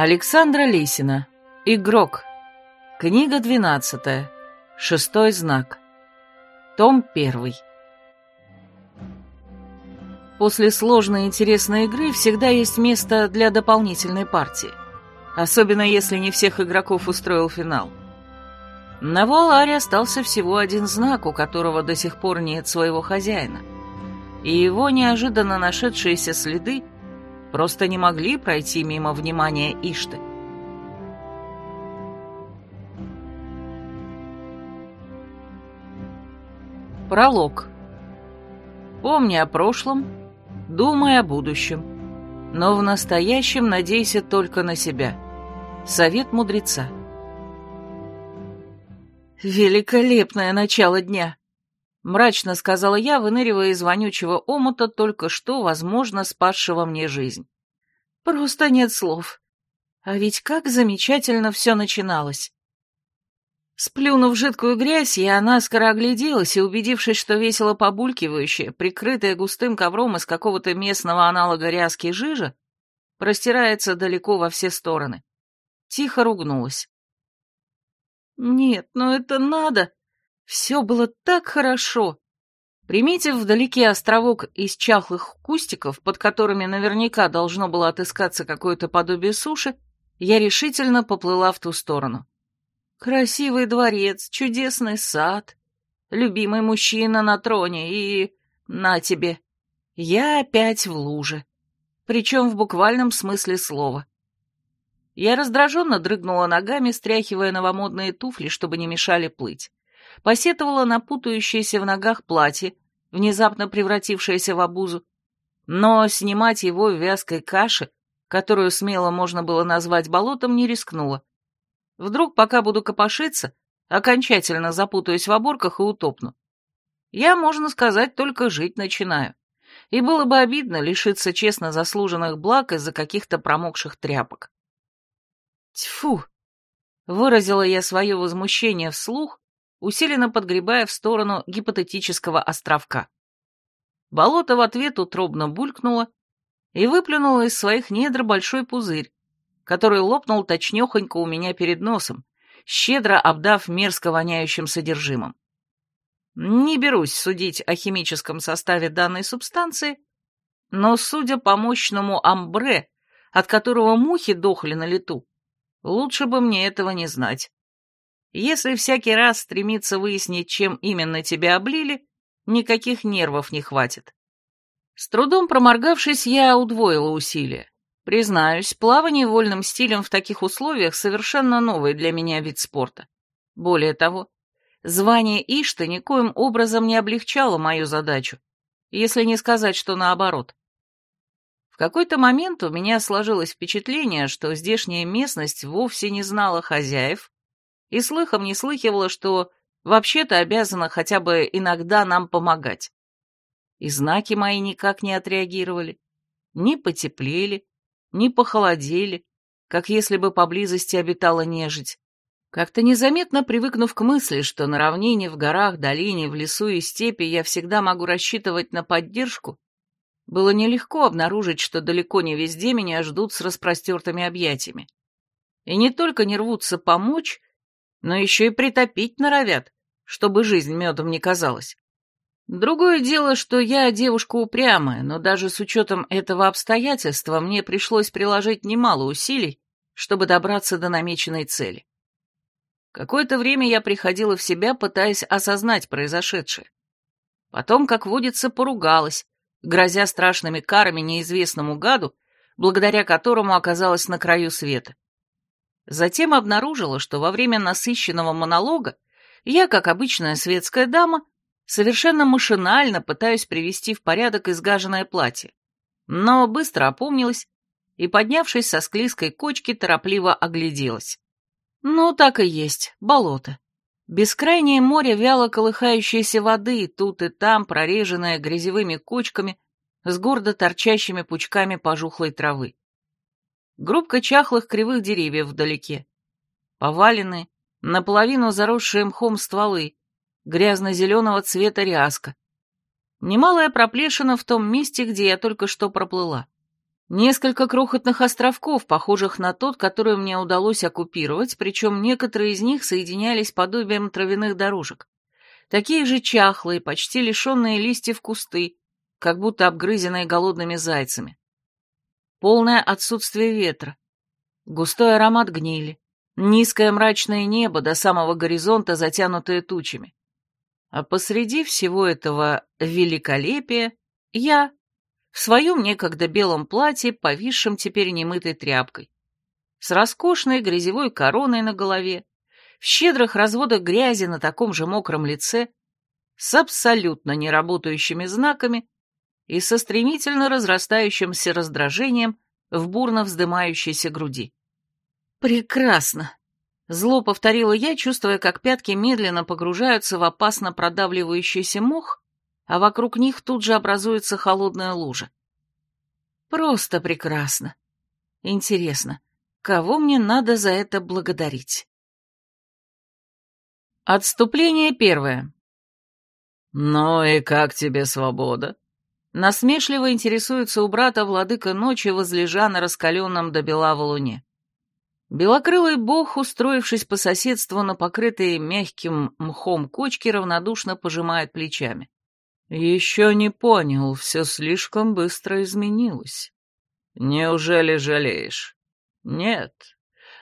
Александра Лисина. Игрок. Книга 12. Шестой знак. Том 1. После сложной и интересной игры всегда есть место для дополнительной партии. Особенно если не всех игроков устроил финал. На Вуаларе остался всего один знак, у которого до сих пор нет своего хозяина. И его неожиданно нашедшиеся следы просто не могли пройти мимо внимания Ишты. Пролог. Помни о прошлом, думай о будущем, но в настоящем надейся только на себя. Совет мудреца. «Великолепное начало дня!» — мрачно сказала я, выныривая из вонючего омута только что, возможно, спасшего мне жизнь. «Просто нет слов. А ведь как замечательно все начиналось!» Сплюнув жидкую грязь, я наскоро огляделась и, убедившись, что весело побулькивающая, прикрытая густым ковром из какого-то местного аналога ряски жижа, простирается далеко во все стороны, тихо ругнулась. Нет, ну это надо. Все было так хорошо. Приметив вдалеке островок из чахлых кустиков, под которыми наверняка должно было отыскаться какое-то подобие суши, я решительно поплыла в ту сторону. Красивый дворец, чудесный сад, любимый мужчина на троне и... на тебе. Я опять в луже. Причем в буквальном смысле слова. Я раздраженно дрыгнула ногами, стряхивая новомодные туфли, чтобы не мешали плыть. Посетовала на путающееся в ногах платье, внезапно превратившееся в обузу. Но снимать его в вязкой каше, которую смело можно было назвать болотом, не рискнула. Вдруг, пока буду копошиться, окончательно запутаюсь в оборках и утопну. Я, можно сказать, только жить начинаю. И было бы обидно лишиться честно заслуженных благ из-за каких-то промокших тряпок. Тьфу! Выразила я свое возмущение вслух, усиленно подгребая в сторону гипотетического островка. Болото в ответ утробно булькнуло и выплюнуло из своих недр большой пузырь, который лопнул точнёхонько у меня перед носом, щедро обдав мерзко воняющим содержимым. Не берусь судить о химическом составе данной субстанции, но, судя по мощному амбре, от которого мухи дохли на лету, Лучше бы мне этого не знать. Если всякий раз стремиться выяснить, чем именно тебя облили, никаких нервов не хватит. С трудом проморгавшись, я удвоила усилия. Признаюсь, плавание вольным стилем в таких условиях совершенно новый для меня вид спорта. Более того, звание Ишта никоим образом не облегчало мою задачу, если не сказать, что наоборот какой-то момент у меня сложилось впечатление, что здешняя местность вовсе не знала хозяев и слыхом не слыхивала, что вообще-то обязана хотя бы иногда нам помогать. И знаки мои никак не отреагировали, не потеплели, не похолодели, как если бы поблизости обитала нежить. Как-то незаметно привыкнув к мысли, что на равнине, в горах, долине, в лесу и степи я всегда могу рассчитывать на поддержку, было нелегко обнаружить, что далеко не везде меня ждут с распростертыми объятиями. И не только не рвутся помочь, но еще и притопить норовят, чтобы жизнь медом не казалась. Другое дело, что я девушка упрямая, но даже с учетом этого обстоятельства мне пришлось приложить немало усилий, чтобы добраться до намеченной цели. Какое-то время я приходила в себя, пытаясь осознать произошедшее. Потом, как водится, поругалась, грозя страшными карами неизвестному гаду, благодаря которому оказалась на краю света. Затем обнаружила, что во время насыщенного монолога я, как обычная светская дама, совершенно машинально пытаюсь привести в порядок изгаженное платье, но быстро опомнилась и, поднявшись со склизкой кочки, торопливо огляделась. Ну, так и есть, болото. Бескрайнее море вяло колыхающейся воды, тут и там прореженное грязевыми кочками с гордо торчащими пучками пожухлой травы. Группка чахлых кривых деревьев вдалеке. Поваленные, наполовину заросшие мхом стволы, грязно-зеленого цвета ряска. Немалая проплешина в том месте, где я только что проплыла. Несколько крохотных островков, похожих на тот, который мне удалось оккупировать, причем некоторые из них соединялись подобием травяных дорожек. Такие же чахлые, почти лишенные листьев кусты, как будто обгрызенные голодными зайцами. Полное отсутствие ветра. Густой аромат гнили. Низкое мрачное небо до самого горизонта, затянутое тучами. А посреди всего этого великолепия я в своем некогда белом платье, повисшем теперь немытой тряпкой, с роскошной грязевой короной на голове, в щедрых разводах грязи на таком же мокром лице, с абсолютно неработающими знаками и со стремительно разрастающимся раздражением в бурно вздымающейся груди. «Прекрасно!» — зло повторила я, чувствуя, как пятки медленно погружаются в опасно продавливающийся мох, а вокруг них тут же образуется холодная лужа. Просто прекрасно. Интересно, кого мне надо за это благодарить? Отступление первое. «Ну и как тебе свобода?» Насмешливо интересуется у брата владыка ночи, возлежа на раскаленном до бела луне. Белокрылый бог, устроившись по соседству на покрытой мягким мхом кочке, равнодушно пожимает плечами. Еще не понял, все слишком быстро изменилось. Неужели жалеешь? Нет.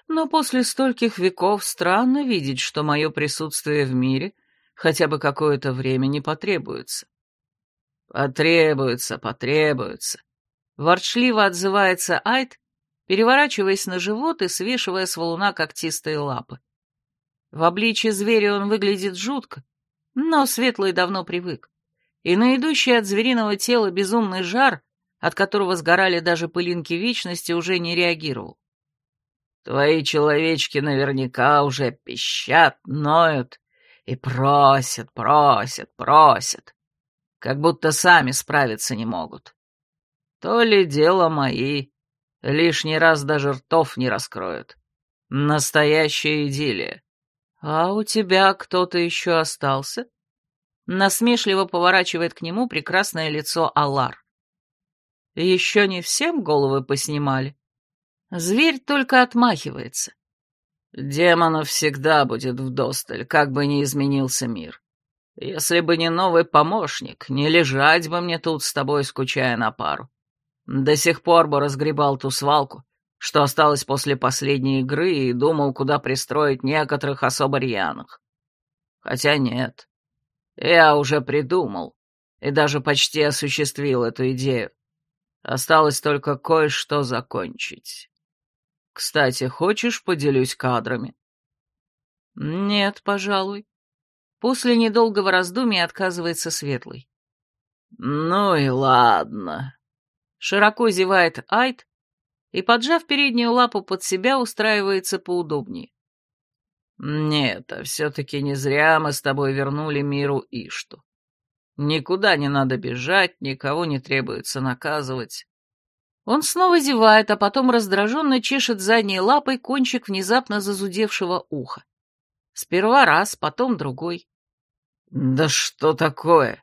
Но после стольких веков странно видеть, что мое присутствие в мире хотя бы какое-то время не потребуется. Потребуется, потребуется. Ворчливо отзывается Айд, переворачиваясь на живот и свешивая с валуна когтистые лапы. В обличье зверя он выглядит жутко, но Светлый давно привык и на идущий от звериного тела безумный жар, от которого сгорали даже пылинки вечности, уже не реагировал. Твои человечки наверняка уже пищат, ноют и просят, просят, просят, как будто сами справиться не могут. То ли дело мои, лишний раз даже ртов не раскроют. Настоящая идиллия. А у тебя кто-то еще остался? Насмешливо поворачивает к нему прекрасное лицо Алар. Еще не всем головы поснимали. Зверь только отмахивается. Демонов всегда будет вдосталь, как бы ни изменился мир. Если бы не новый помощник, не лежать бы мне тут с тобой, скучая на пару. До сих пор бы разгребал ту свалку, что осталось после последней игры, и думал, куда пристроить некоторых особо рьяных. Хотя нет, я уже придумал и даже почти осуществил эту идею. Осталось только кое-что закончить. Кстати, хочешь, поделюсь кадрами? Нет, пожалуй. После недолгого раздумья отказывается Светлый. Ну и ладно. Широко зевает Айд и, поджав переднюю лапу под себя, устраивается поудобнее. Нет, а все-таки не зря мы с тобой вернули миру Ишту. Никуда не надо бежать, никого не требуется наказывать. Он снова зевает, а потом раздраженно чешет задней лапой кончик внезапно зазудевшего уха. Сперва раз, потом другой. «Да что такое?»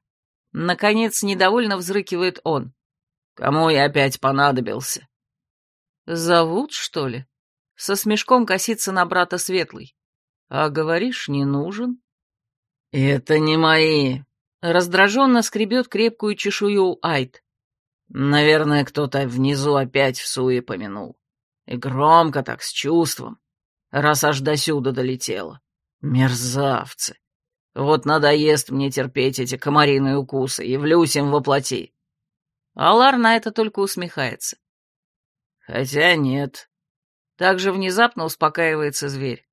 Наконец недовольно взрыкивает он. «Кому я опять понадобился?» «Зовут, что ли?» Со смешком косится на брата Светлый. А говоришь, не нужен? Это не мои. Раздраженно скребет крепкую чешую Айд. Наверное, кто-то внизу опять в суе помянул. И громко так, с чувством, раз аж досюда долетело. Мерзавцы. Вот надоест мне терпеть эти комариные укусы, явлюсь им воплоти. Алар на это только усмехается. Хотя нет. Так же внезапно успокаивается зверь.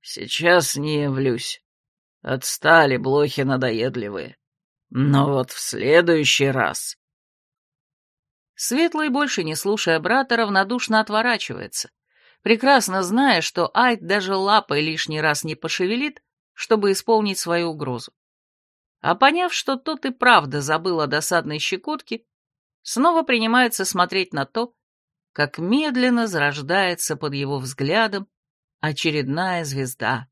Сейчас не явлюсь. Отстали блохи надоедливые. Но вот в следующий раз... Светлый, больше не слушая брата, равнодушно отворачивается, прекрасно зная, что Айд даже лапой лишний раз не пошевелит, чтобы исполнить свою угрозу. А поняв, что тот и правда забыл о досадной щекотке, снова принимается смотреть на то, как медленно зарождается под его взглядом очередная звезда.